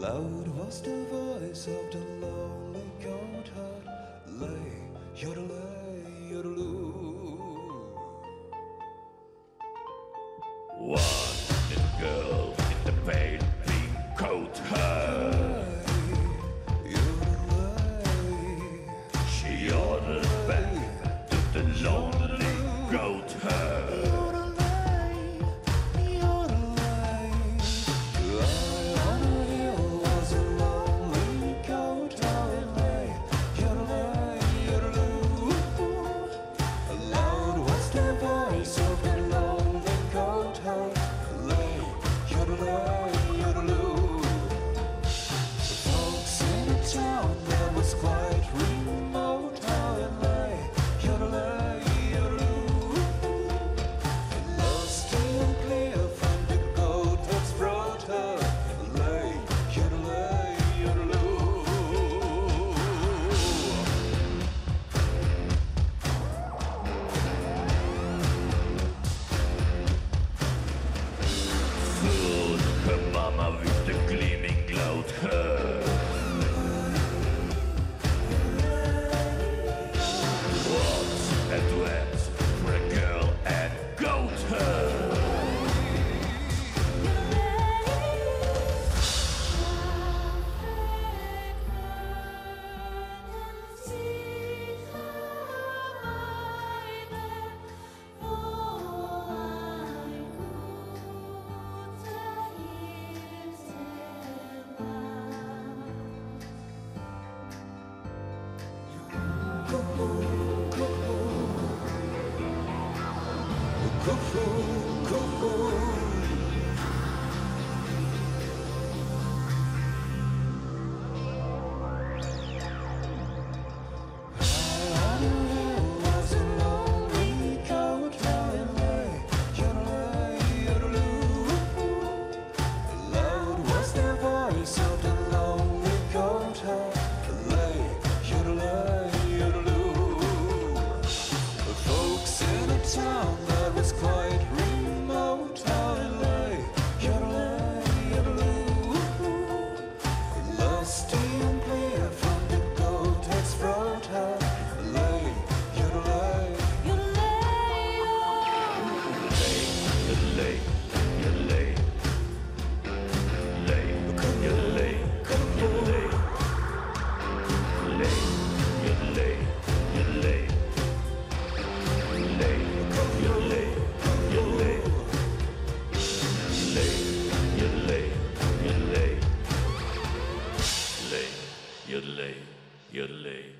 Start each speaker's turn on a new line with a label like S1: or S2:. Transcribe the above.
S1: Loud was the voice of the lonely cold heart, lay, yodelay, yodeloo.
S2: One little girl in the pale pink coat, her.
S1: Yodelay.
S2: She yodelled back.
S1: cuckoo, cuckoo. is quite remote.
S2: Lost. You're late.